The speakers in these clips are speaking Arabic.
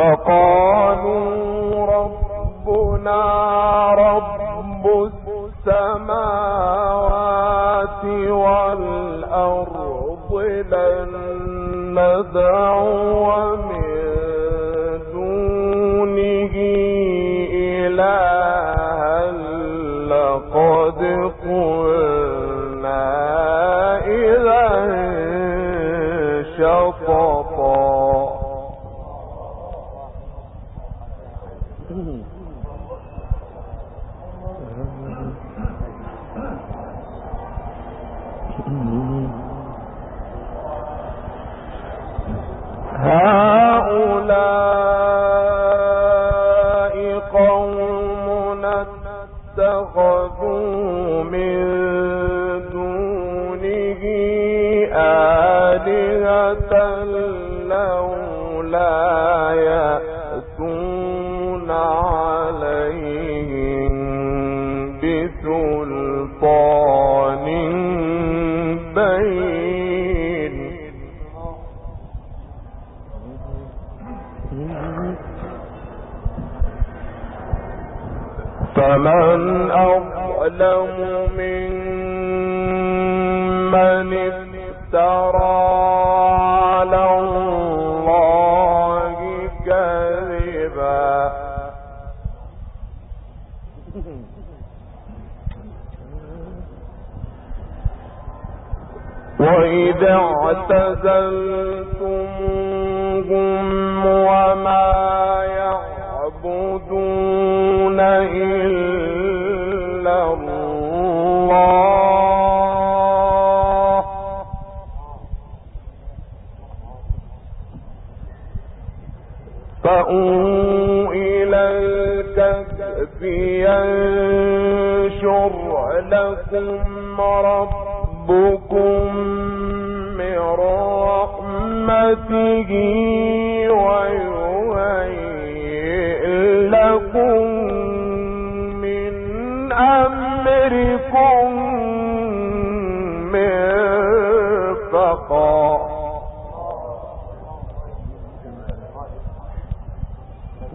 ก็ก็ وإذا اعتزلتموهم وما يعبدون إلا الله. الكهف ينشر لكم ربكم من رحمته ويهيئ لكم من أمركم مرفقا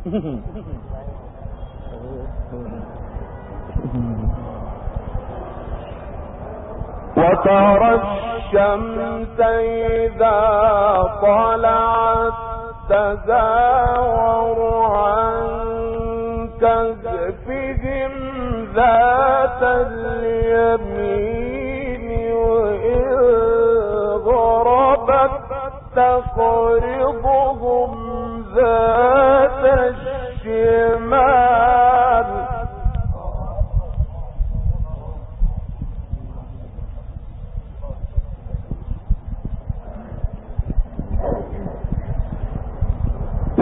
وترى الشمس إذا طلعت تزاور عن كهفهم ذات اليمين وإذ غربت تقرضهم ذات الشمال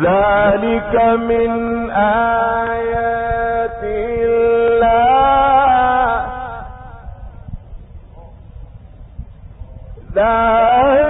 ذلك من آيات الله. ذلك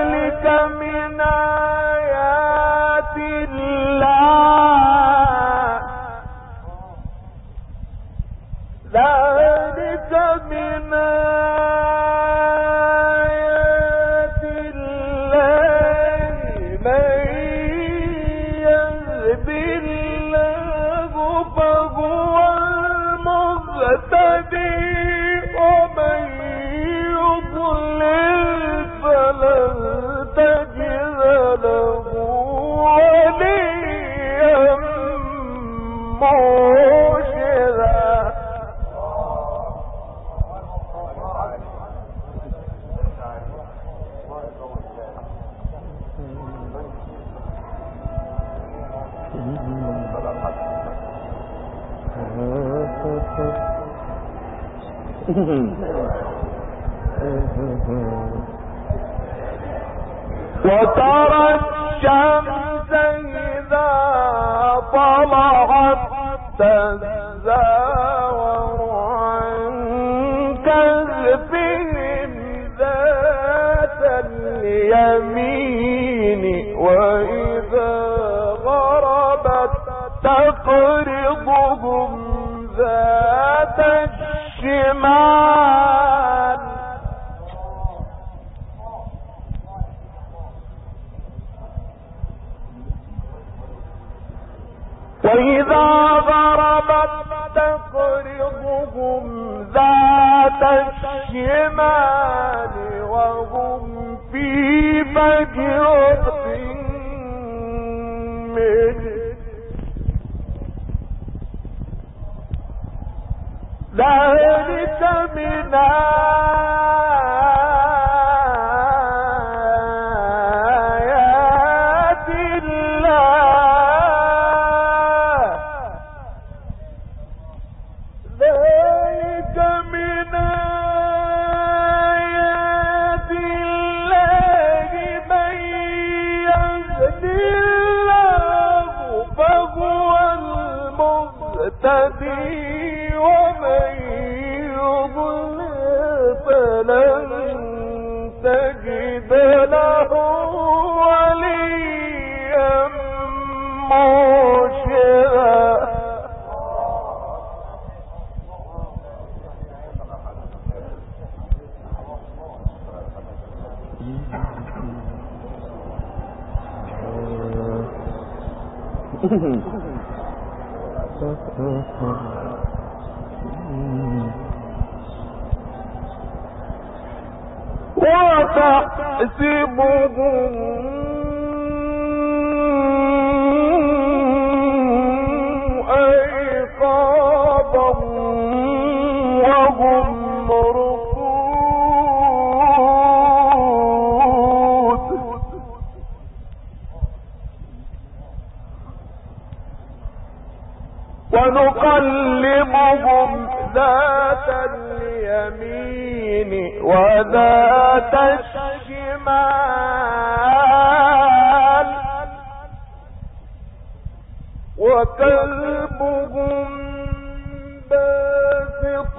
وترى الشمس إذا طلعت تزاور عن كهفهم ذات اليمين تقرضهم ذات الشمال. وإذا ضربت تقرضهم ذات الشمال وهم في فجرة ذلك من ونقلبهم ذات اليمين وذات الشمال. وكلبهم باسط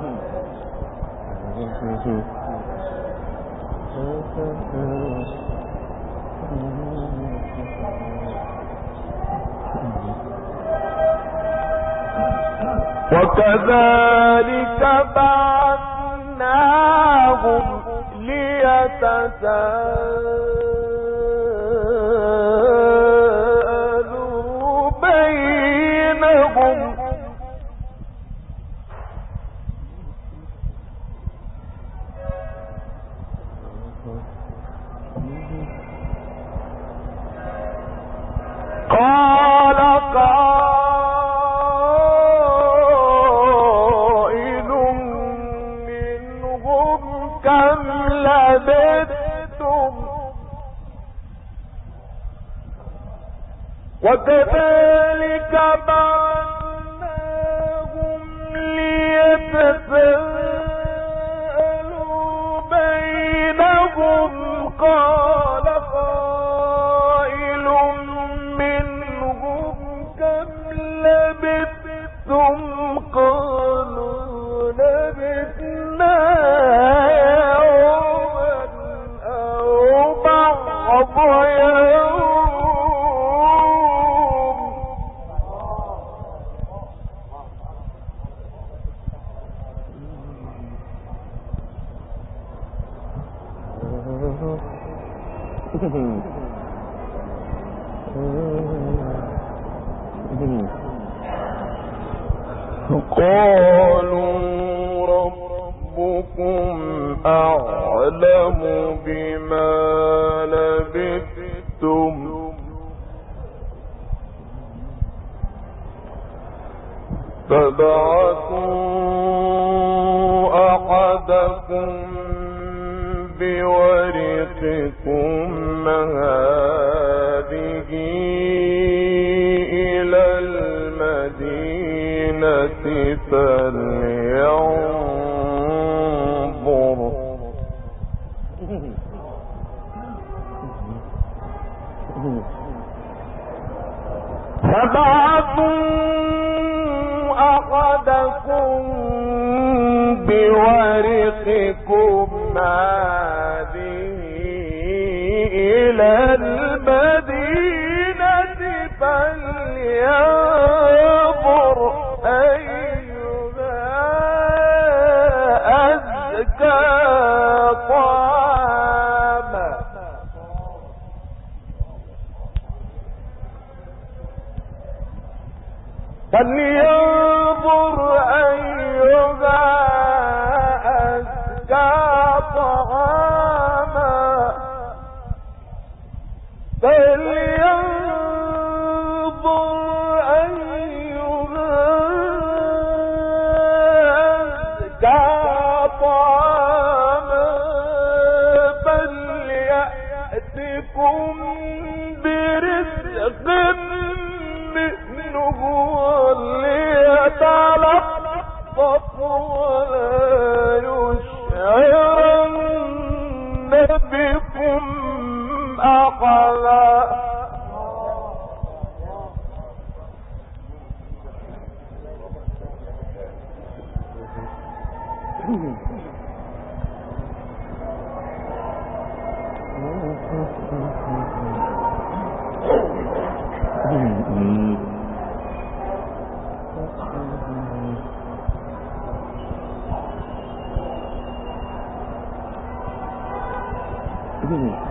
وكذلك بعثناهم ليتساءلوا بينهم. قال وقت قالوا ربكم أعلم بما لبثتم. فبعثوا أحدكم بورقكم فليعلم Suddenly thì cái gì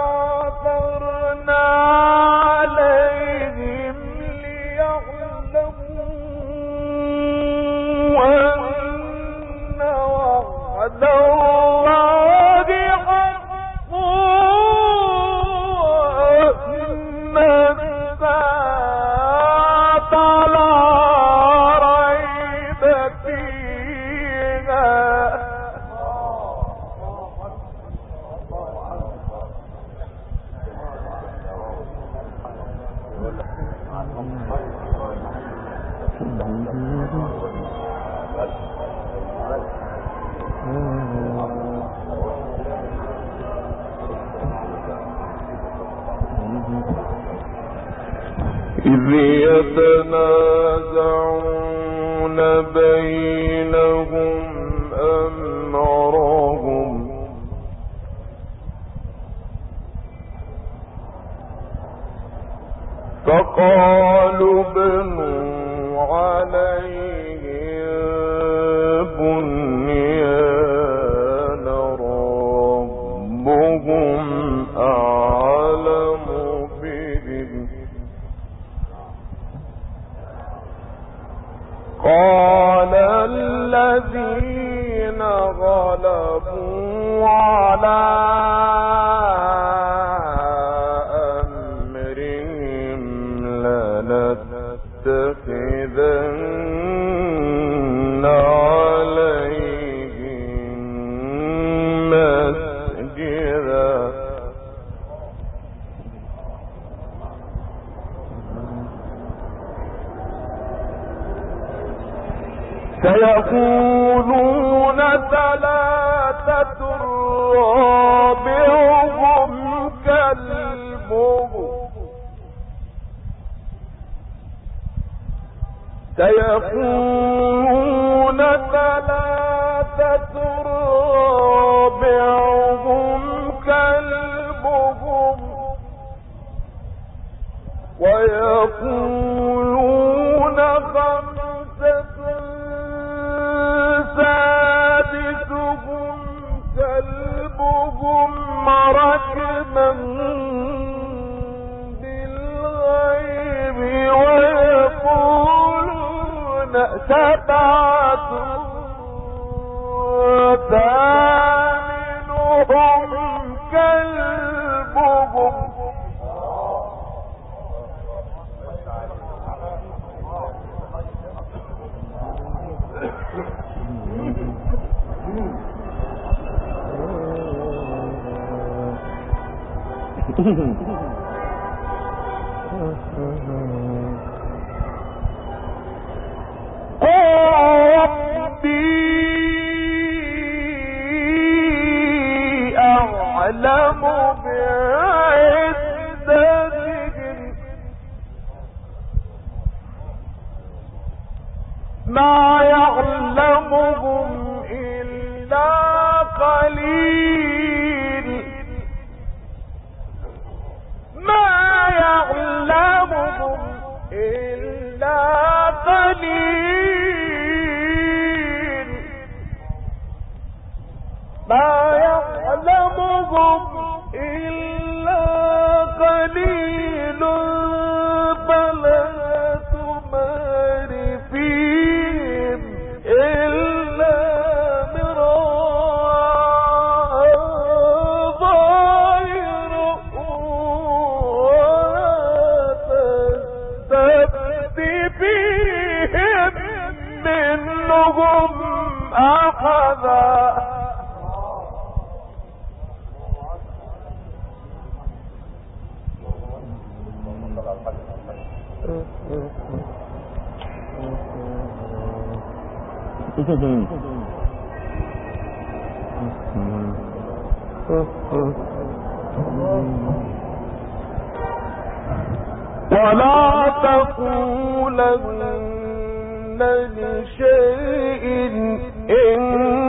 إذ يتبع فيقولون ثلاثة رابعهم كلبهم ويقولون خمسة سادسهم كلبهم Mm-hmm. لشيء إني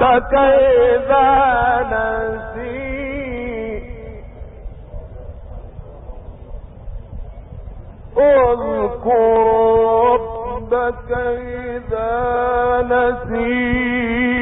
فكيف نسيت. اذكر ربك إذا نسيت.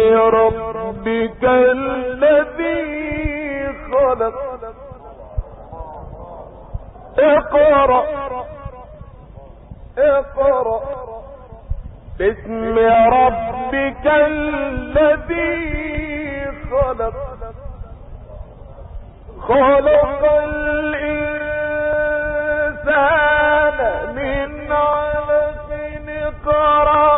ربك الذي خلق. اقرأ. اقرأ. باسم ربك الذي خلق. خلق الإنسان من علق اقرأ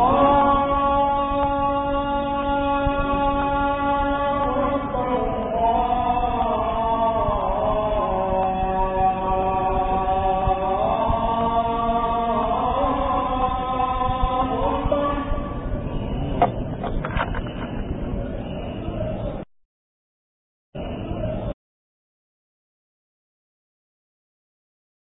Oh!